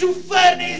to furnish